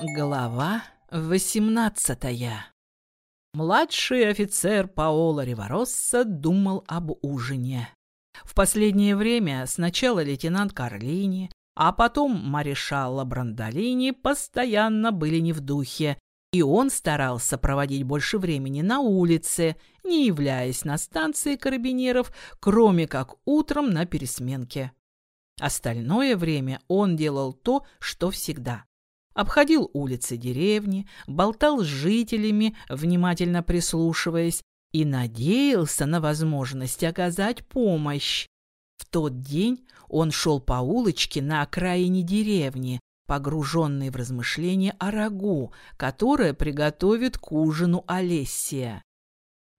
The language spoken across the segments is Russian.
Глава 18 Младший офицер Паоло Риваросса думал об ужине. В последнее время сначала лейтенант Карлини, а потом маршал Брандолини постоянно были не в духе, и он старался проводить больше времени на улице, не являясь на станции карабинеров, кроме как утром на пересменке. Остальное время он делал то, что всегда обходил улицы деревни, болтал с жителями, внимательно прислушиваясь, и надеялся на возможность оказать помощь. В тот день он шел по улочке на окраине деревни, погруженный в размышления о рагу, которое приготовит к ужину Олесия.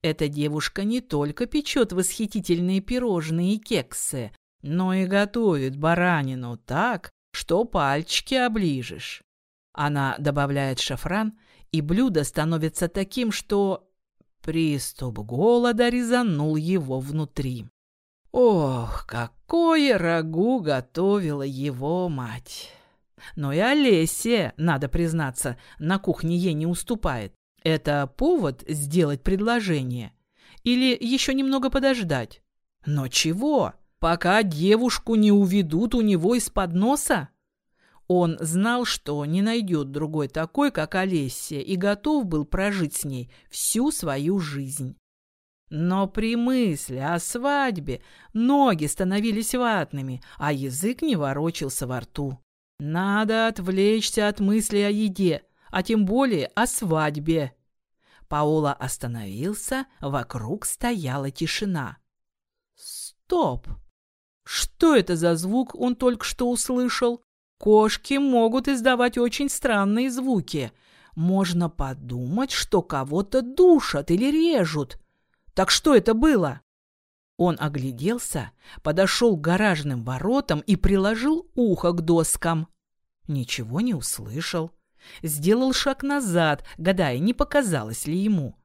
Эта девушка не только печет восхитительные пирожные и кексы, но и готовит баранину так, что пальчики оближешь. Она добавляет шафран, и блюдо становится таким, что приступ голода резанул его внутри. Ох, какое рагу готовила его мать! Но и Олеся, надо признаться, на кухне ей не уступает. Это повод сделать предложение? Или еще немного подождать? Но чего? Пока девушку не уведут у него из-под носа? Он знал, что не найдет другой такой, как Олеся, и готов был прожить с ней всю свою жизнь. Но при мысли о свадьбе ноги становились ватными, а язык не ворочался во рту. Надо отвлечься от мысли о еде, а тем более о свадьбе. Паола остановился, вокруг стояла тишина. Стоп! Что это за звук он только что услышал? Кошки могут издавать очень странные звуки. Можно подумать, что кого-то душат или режут. Так что это было? Он огляделся, подошел к гаражным воротам и приложил ухо к доскам. Ничего не услышал. Сделал шаг назад, гадая, не показалось ли ему.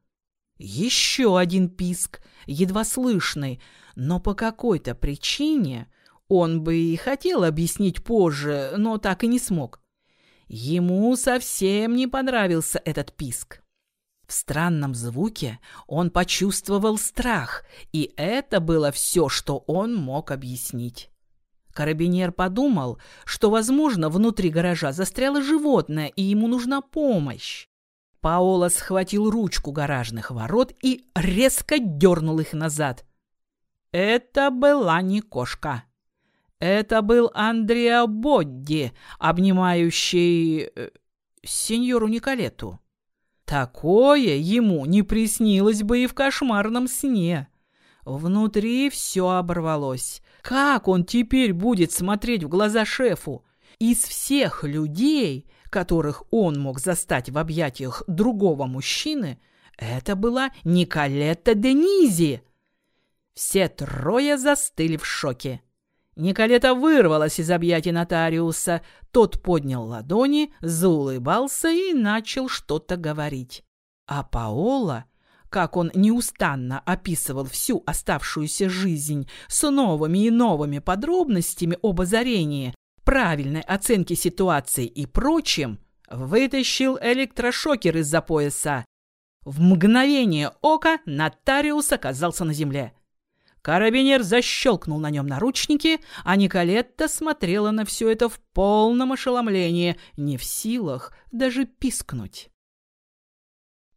Еще один писк, едва слышный, но по какой-то причине он бы и хотел объяснить позже, но так и не смог. Ему совсем не понравился этот писк. В странном звуке он почувствовал страх, и это было все, что он мог объяснить. Карабинер подумал, что, возможно, внутри гаража застряло животное, и ему нужна помощь. Паоло схватил ручку гаражных ворот и резко дернул их назад. Это была не кошка. Это был Андреа Бодди, обнимающий... Э, сеньору Николету. Такое ему не приснилось бы и в кошмарном сне. Внутри все оборвалось. Как он теперь будет смотреть в глаза шефу? Из всех людей, которых он мог застать в объятиях другого мужчины, это была Николетта Денизи. Все трое застыли в шоке. Николета вырвалась из объятий нотариуса. Тот поднял ладони, заулыбался и начал что-то говорить. А Паола, как он неустанно описывал всю оставшуюся жизнь с новыми и новыми подробностями об озарении, правильной оценке ситуации и прочем, вытащил электрошокер из-за пояса. В мгновение ока нотариус оказался на земле. Карабинер защелкнул на нем наручники, а Николетта смотрела на все это в полном ошеломлении, не в силах даже пискнуть.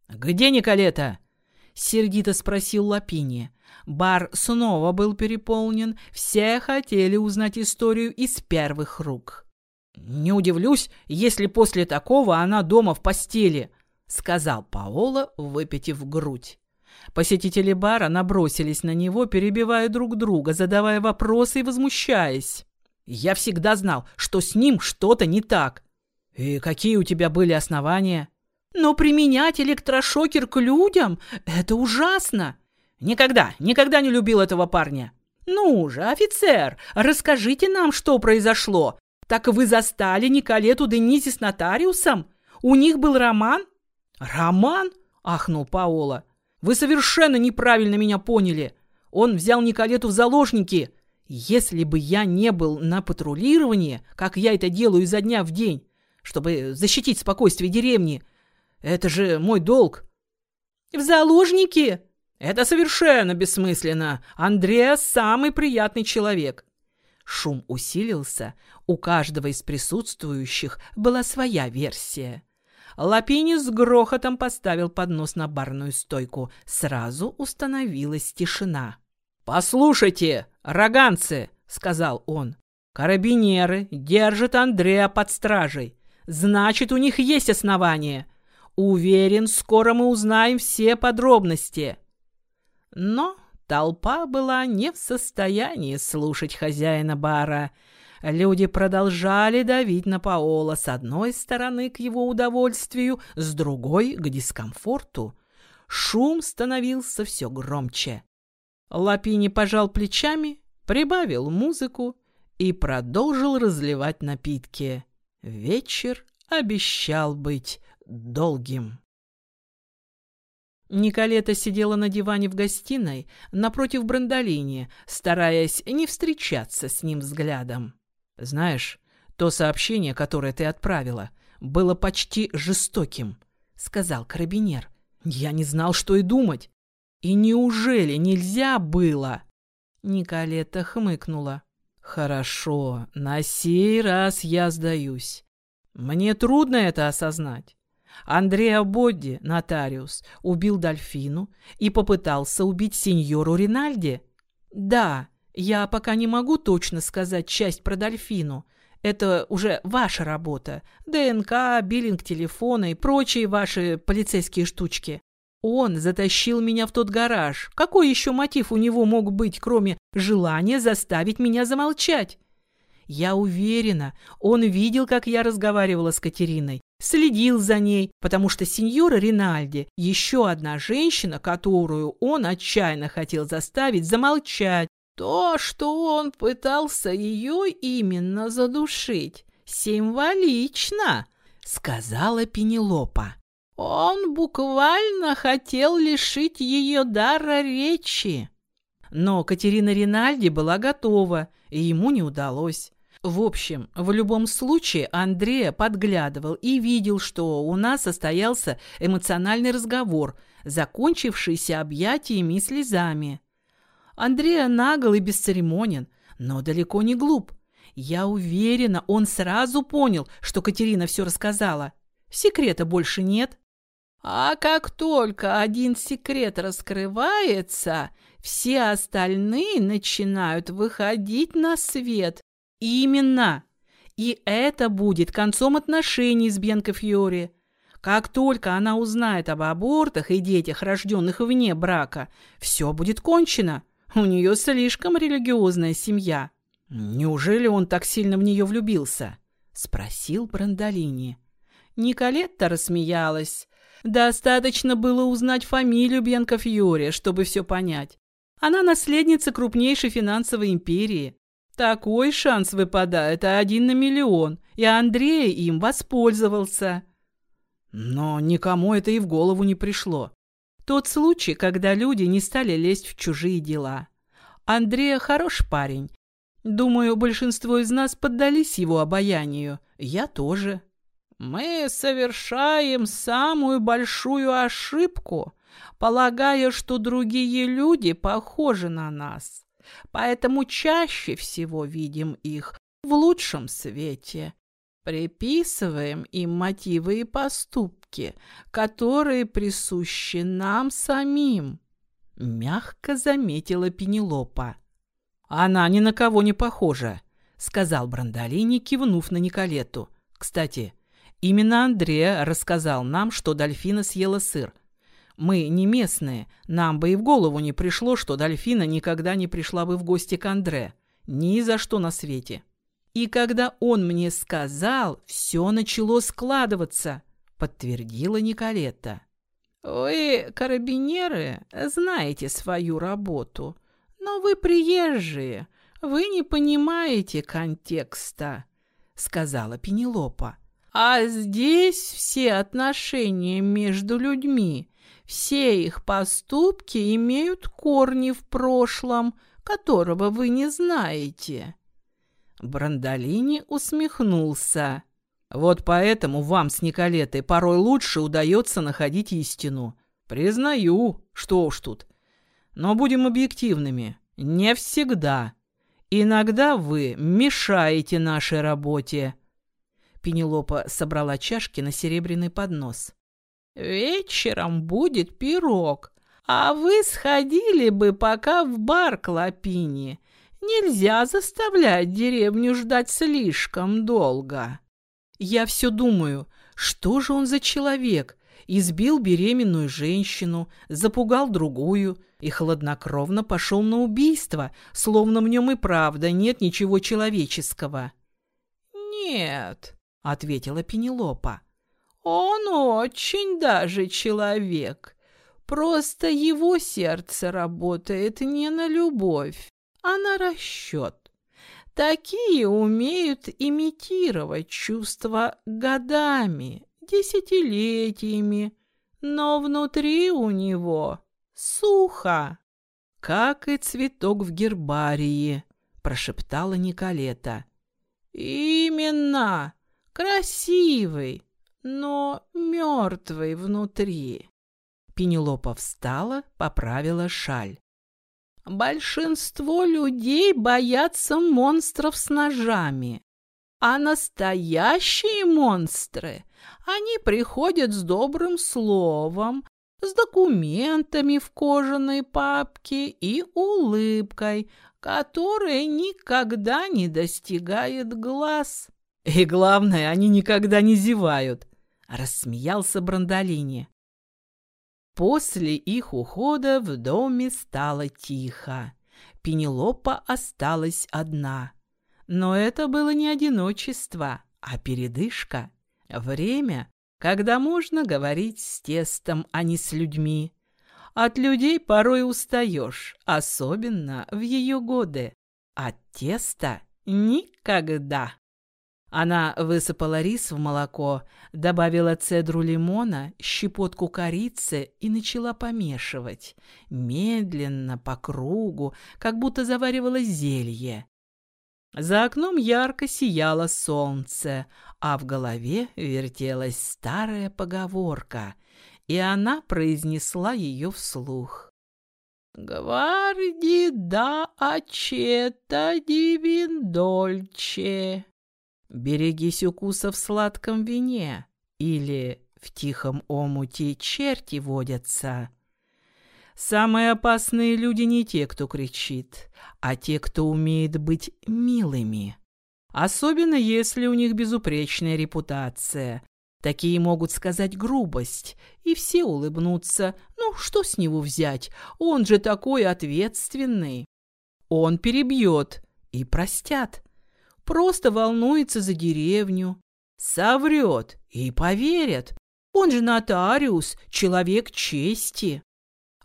«Где Николета?» — сердито спросил Лапини. Бар снова был переполнен, все хотели узнать историю из первых рук. «Не удивлюсь, если после такого она дома в постели», — сказал Паоло, выпитив грудь. Посетители бара набросились на него, перебивая друг друга, задавая вопросы и возмущаясь. «Я всегда знал, что с ним что-то не так». «И какие у тебя были основания?» «Но применять электрошокер к людям — это ужасно!» «Никогда, никогда не любил этого парня!» «Ну же, офицер, расскажите нам, что произошло. Так вы застали Николету Денизи с нотариусом? У них был роман?» «Роман?» — ахнул Паола. Вы совершенно неправильно меня поняли. Он взял Николету в заложники. Если бы я не был на патрулировании, как я это делаю изо дня в день, чтобы защитить спокойствие деревни. Это же мой долг. В заложники? Это совершенно бессмысленно. Андреа самый приятный человек. Шум усилился. У каждого из присутствующих была своя версия. Лапини с грохотом поставил поднос на барную стойку. Сразу установилась тишина. «Послушайте, роганцы!» — сказал он. «Карабинеры держат Андрея под стражей. Значит, у них есть основания. Уверен, скоро мы узнаем все подробности». Но толпа была не в состоянии слушать хозяина бара — Люди продолжали давить на Паола с одной стороны к его удовольствию, с другой — к дискомфорту. Шум становился все громче. Лапини пожал плечами, прибавил музыку и продолжил разливать напитки. Вечер обещал быть долгим. Николета сидела на диване в гостиной напротив Брандолини, стараясь не встречаться с ним взглядом. «Знаешь, то сообщение, которое ты отправила, было почти жестоким», — сказал карабинер. «Я не знал, что и думать. И неужели нельзя было?» Николета хмыкнула. «Хорошо, на сей раз я сдаюсь. Мне трудно это осознать. Андреа Бодди, нотариус, убил Дольфину и попытался убить сеньору Ринальди. Да, я пока не могу точно сказать часть про Дольфину. Это уже ваша работа. ДНК, биллинг телефона и прочие ваши полицейские штучки. Он затащил меня в тот гараж. Какой еще мотив у него мог быть, кроме желания заставить меня замолчать? Я уверена, он видел, как я разговаривала с Катериной, следил за ней, потому что сеньора Ринальди – еще одна женщина, которую он отчаянно хотел заставить замолчать, то, что он пытался ее именно задушить, символично, сказала Пенелопа. Он буквально хотел лишить ее дара речи. Но Катерина Ринальди была готова, и ему не удалось. В общем, в любом случае Андрея подглядывал и видел, что у нас состоялся эмоциональный разговор, закончившийся объятиями и слезами. Андрея нагл и бесцеремонен, но далеко не глуп. Я уверена, он сразу понял, что Катерина все рассказала. Секрета больше нет. А как только один секрет раскрывается, все остальные начинают выходить на свет. Именно. И это будет концом отношений с Бьянко Фьори. Как только она узнает об абортах и детях, рожденных вне брака, все будет кончено. У нее слишком религиозная семья. Неужели он так сильно в нее влюбился? Спросил Брандолини. Николетта рассмеялась. Достаточно было узнать фамилию Бьянко Фьори, чтобы все понять. Она наследница крупнейшей финансовой империи. Такой шанс выпадает один на миллион, и Андрей им воспользовался. Но никому это и в голову не пришло. Тот случай, когда люди не стали лезть в чужие дела. Андрея хорош парень. Думаю, большинство из нас поддались его обаянию. Я тоже. Мы совершаем самую большую ошибку, полагая, что другие люди похожи на нас. Поэтому чаще всего видим их в лучшем свете. Приписываем им мотивы и поступки, которые присущи нам самим. Мягко заметила Пенелопа. Она ни на кого не похожа, сказал Брандолини, кивнув на Николету. Кстати, именно Андреа рассказал нам, что Дольфина съела сыр. Мы не местные, нам бы и в голову не пришло, что Дольфина никогда не пришла бы в гости к Андре. Ни за что на свете. И когда он мне сказал, все начало складываться, подтвердила Николетта. Вы, карабинеры, знаете свою работу, но вы приезжие, вы не понимаете контекста, сказала Пенелопа. А здесь все отношения между людьми, все их поступки имеют корни в прошлом, которого вы не знаете. Брандолини усмехнулся. Вот поэтому вам с Николетой порой лучше удается находить истину. Признаю, что уж тут. Но будем объективными. Не всегда. Иногда вы мешаете нашей работе. Пенелопа собрала чашки на серебряный поднос. «Вечером будет пирог, а вы сходили бы пока в бар к Лапине. Нельзя заставлять деревню ждать слишком долго». Я все думаю, что же он за человек? Избил беременную женщину, запугал другую и хладнокровно пошел на убийство, словно в нем и правда нет ничего человеческого. «Нет», — ответила Пенелопа, — «он очень даже человек. Просто его сердце работает не на любовь, а на расчет. Такие умеют имитировать чувства годами, десятилетиями, но внутри у него сухо, как и цветок в гербарии, прошептала Николета. Именно, красивый, но мертвый внутри. Пенелопа встала, поправила шаль. Большинство людей боятся монстров с ножами. А настоящие монстры, они приходят с добрым словом, с документами в кожаной папке и улыбкой, которая никогда не достигает глаз. И главное, они никогда не зевают, — рассмеялся Брандолини. После их ухода в доме стало тихо. Пенелопа осталась одна. Но это было не одиночество, а передышка. Время, когда можно говорить с тестом, а не с людьми. От людей порой устаешь, особенно в ее годы. От теста никогда. Она высыпала рис в молоко, добавила цедру лимона, щепотку корицы и начала помешивать. Медленно, по кругу, как будто заваривала зелье. За окном ярко сияло солнце, а в голове вертелась старая поговорка, и она произнесла ее вслух. «Гварди да ачета дивиндольче». Берегись укуса в сладком вине или в тихом омуте черти водятся. Самые опасные люди не те, кто кричит, а те, кто умеет быть милыми. Особенно если у них безупречная репутация. Такие могут сказать грубость, и все улыбнутся. Ну, что с него взять? Он же такой ответственный. Он перебьет, и простят просто волнуется за деревню. Соврет и поверят. Он же нотариус, человек чести.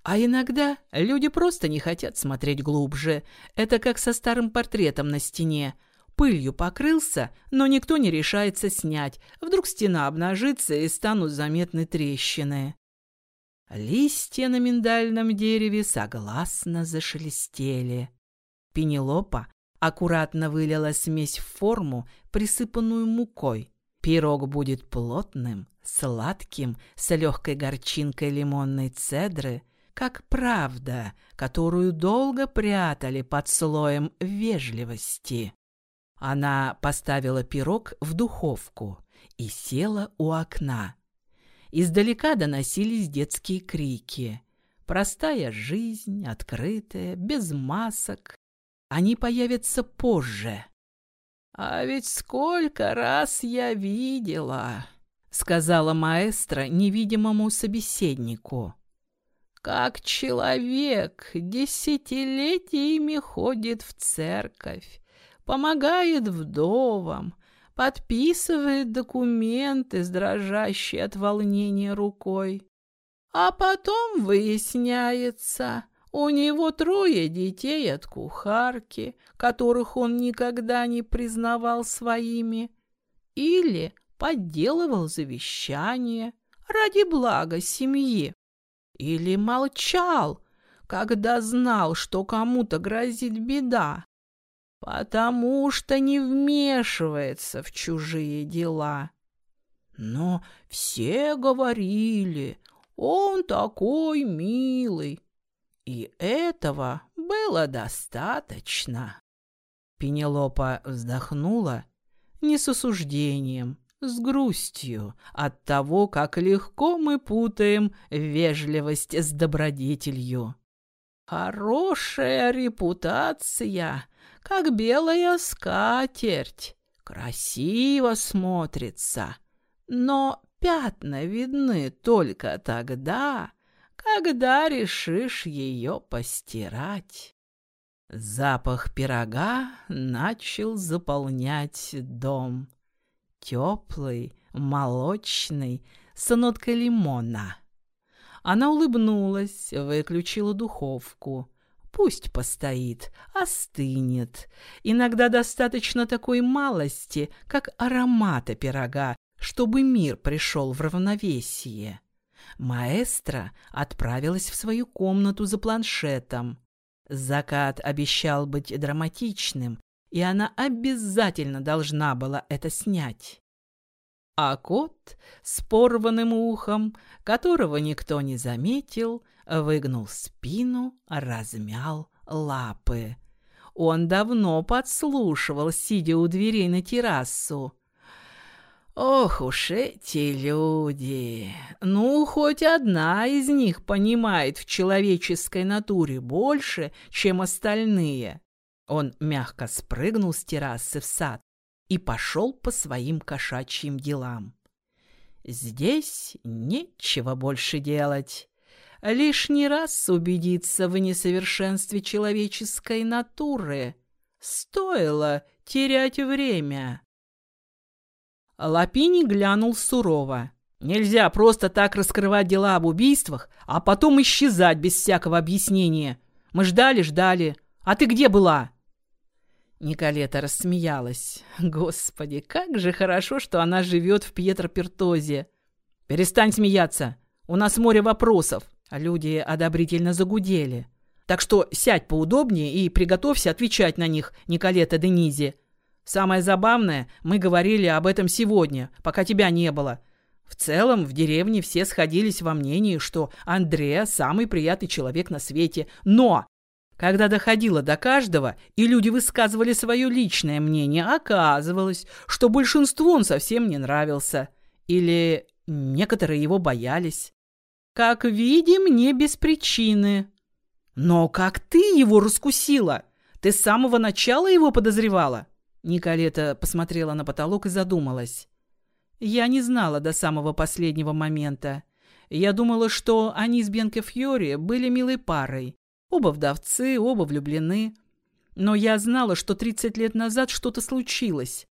А иногда люди просто не хотят смотреть глубже. Это как со старым портретом на стене. Пылью покрылся, но никто не решается снять. Вдруг стена обнажится и станут заметны трещины. Листья на миндальном дереве согласно зашелестели. Пенелопа аккуратно вылила смесь в форму, присыпанную мукой. Пирог будет плотным, сладким, с легкой горчинкой лимонной цедры, как правда, которую долго прятали под слоем вежливости. Она поставила пирог в духовку и села у окна. Издалека доносились детские крики. Простая жизнь, открытая, без масок, они появятся позже. «А ведь сколько раз я видела!» — сказала маэстро невидимому собеседнику. «Как человек десятилетиями ходит в церковь, помогает вдовам, подписывает документы с дрожащей от волнения рукой. А потом выясняется, у него трое детей от кухарки, которых он никогда не признавал своими, или подделывал завещание ради блага семьи, или молчал, когда знал, что кому-то грозит беда, потому что не вмешивается в чужие дела. Но все говорили, он такой милый. И этого было достаточно. Пенелопа вздохнула не с осуждением, с грустью от того, как легко мы путаем вежливость с добродетелью. Хорошая репутация, как белая скатерть, красиво смотрится, но пятна видны только тогда, когда решишь ее постирать. Запах пирога начал заполнять дом. Теплый, молочный, с ноткой лимона. Она улыбнулась, выключила духовку. Пусть постоит, остынет. Иногда достаточно такой малости, как аромата пирога, чтобы мир пришел в равновесие. Маэстро отправилась в свою комнату за планшетом. Закат обещал быть драматичным, и она обязательно должна была это снять. А кот с порванным ухом, которого никто не заметил, выгнул спину, размял лапы. Он давно подслушивал, сидя у дверей на террасу. Ох уж эти люди! Ну, хоть одна из них понимает в человеческой натуре больше, чем остальные. Он мягко спрыгнул с террасы в сад и пошел по своим кошачьим делам. Здесь нечего больше делать. Лишний раз убедиться в несовершенстве человеческой натуры. Стоило терять время. Лапини глянул сурово. «Нельзя просто так раскрывать дела об убийствах, а потом исчезать без всякого объяснения. Мы ждали-ждали. А ты где была?» Николета рассмеялась. «Господи, как же хорошо, что она живет в Пьетропертозе!» «Перестань смеяться! У нас море вопросов!» Люди одобрительно загудели. «Так что сядь поудобнее и приготовься отвечать на них, Николета Денизи. Самое забавное, мы говорили об этом сегодня, пока тебя не было. В целом, в деревне все сходились во мнении, что Андреа самый приятный человек на свете. Но, когда доходило до каждого, и люди высказывали свое личное мнение, оказывалось, что большинству он совсем не нравился. Или некоторые его боялись. Как видим, не без причины. Но как ты его раскусила? Ты с самого начала его подозревала? Николета посмотрела на потолок и задумалась. Я не знала до самого последнего момента. Я думала, что они с Бенко Фьори были милой парой. Оба вдовцы, оба влюблены. Но я знала, что 30 лет назад что-то случилось.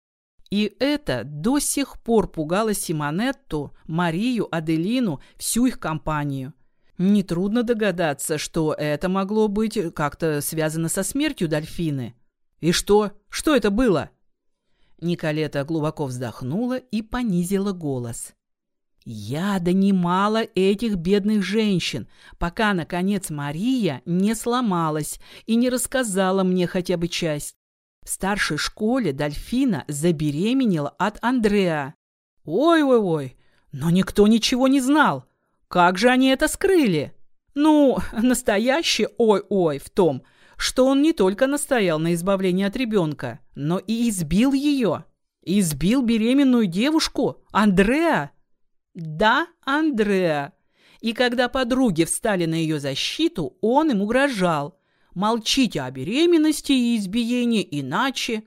И это до сих пор пугало Симонетту, Марию, Аделину, всю их компанию. Нетрудно догадаться, что это могло быть как-то связано со смертью Дольфины. «И что? Что это было?» Николета глубоко вздохнула и понизила голос. «Я донимала этих бедных женщин, пока, наконец, Мария не сломалась и не рассказала мне хотя бы часть. В старшей школе Дольфина забеременела от Андреа. Ой-ой-ой, но никто ничего не знал. Как же они это скрыли? Ну, настоящее ой-ой в том – что он не только настоял на избавлении от ребенка, но и избил ее. Избил беременную девушку, Андреа. Да, Андреа. И когда подруги встали на ее защиту, он им угрожал. Молчите о беременности и избиении, иначе...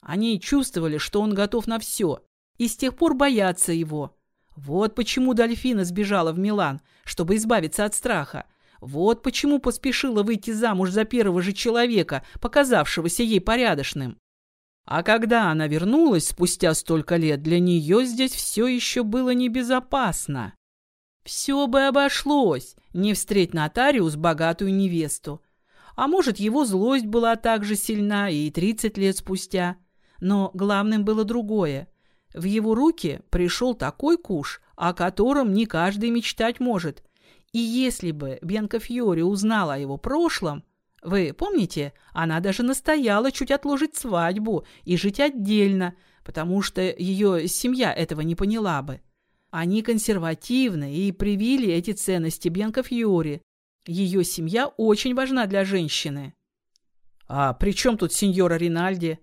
Они чувствовали, что он готов на все, и с тех пор боятся его. Вот почему Дольфина сбежала в Милан, чтобы избавиться от страха. Вот почему поспешила выйти замуж за первого же человека, показавшегося ей порядочным. А когда она вернулась спустя столько лет, для нее здесь все еще было небезопасно. Все бы обошлось, не встреть нотариус богатую невесту. А может, его злость была так же сильна и тридцать лет спустя. Но главным было другое. В его руки пришел такой куш, о котором не каждый мечтать может – и если бы Бенка Фьори узнала о его прошлом, вы помните, она даже настояла чуть отложить свадьбу и жить отдельно, потому что ее семья этого не поняла бы. Они консервативны и привили эти ценности Бьянка Фьори. Ее семья очень важна для женщины. А при чем тут сеньора Ринальди?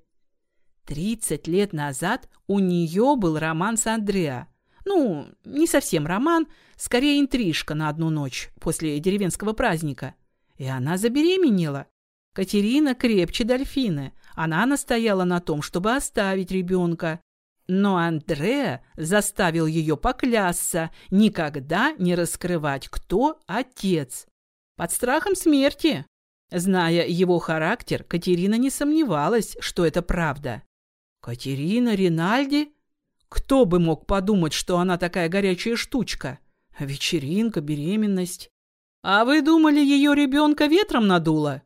Тридцать лет назад у нее был роман с Андреа. Ну, не совсем роман, скорее интрижка на одну ночь после деревенского праздника. И она забеременела. Катерина крепче дольфины. Она настояла на том, чтобы оставить ребенка. Но Андреа заставил ее поклясться никогда не раскрывать, кто отец. Под страхом смерти. Зная его характер, Катерина не сомневалась, что это правда. Катерина Ринальди? Кто бы мог подумать, что она такая горячая штучка? Вечеринка, беременность. А вы думали, ее ребенка ветром надуло?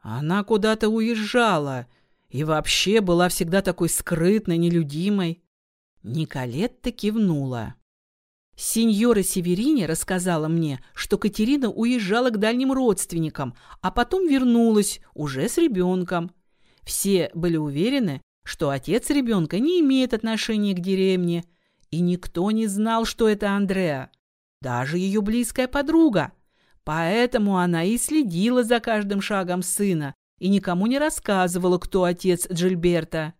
Она куда-то уезжала и вообще была всегда такой скрытной, нелюдимой. Николетта кивнула. Сеньора Северини рассказала мне, что Катерина уезжала к дальним родственникам, а потом вернулась, уже с ребенком. Все были уверены, что отец ребенка не имеет отношения к деревне, и никто не знал, что это Андреа, даже ее близкая подруга. Поэтому она и следила за каждым шагом сына и никому не рассказывала, кто отец Джильберта.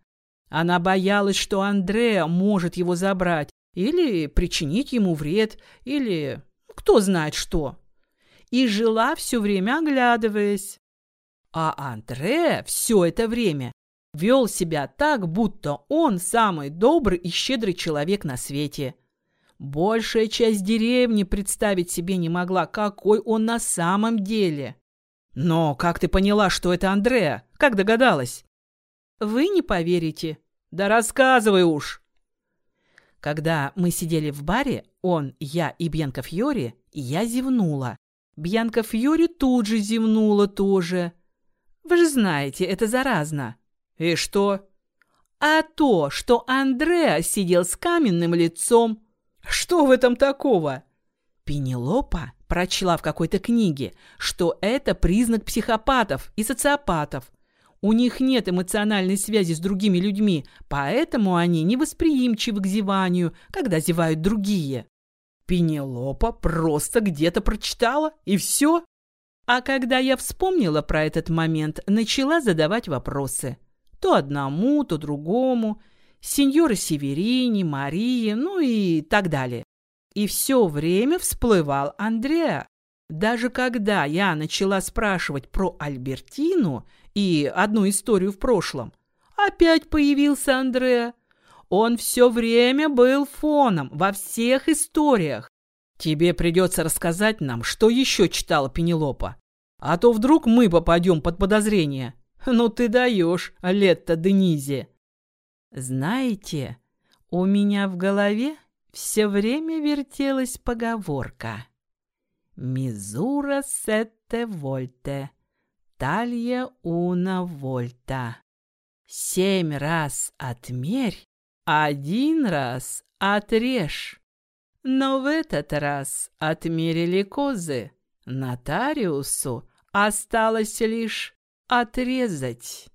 Она боялась, что Андреа может его забрать или причинить ему вред, или кто знает что. И жила все время оглядываясь. А Андреа все это время вел себя так, будто он самый добрый и щедрый человек на свете. Большая часть деревни представить себе не могла, какой он на самом деле. Но как ты поняла, что это Андреа? Как догадалась? Вы не поверите. Да рассказывай уж. Когда мы сидели в баре, он, я и Бьянка Фьори, я зевнула. Бьянка Фьори тут же зевнула тоже. Вы же знаете, это заразно. И что? А то, что Андреа сидел с каменным лицом. Что в этом такого? Пенелопа прочла в какой-то книге, что это признак психопатов и социопатов. У них нет эмоциональной связи с другими людьми, поэтому они невосприимчивы к зеванию, когда зевают другие. Пенелопа просто где-то прочитала, и все. А когда я вспомнила про этот момент, начала задавать вопросы. То одному, то другому – сеньора Северини, Марии, ну и так далее. И все время всплывал Андреа. Даже когда я начала спрашивать про Альбертину и одну историю в прошлом, опять появился Андреа. Он все время был фоном во всех историях. Тебе придется рассказать нам, что еще читала Пенелопа. А то вдруг мы попадем под подозрение. Ну ты даешь, Летта Денизе. Знаете, у меня в голове все время вертелась поговорка «Мизура сетте вольте, талья уна вольта». Семь раз отмерь, один раз отрежь. Но в этот раз отмерили козы. Нотариусу осталось лишь отрезать.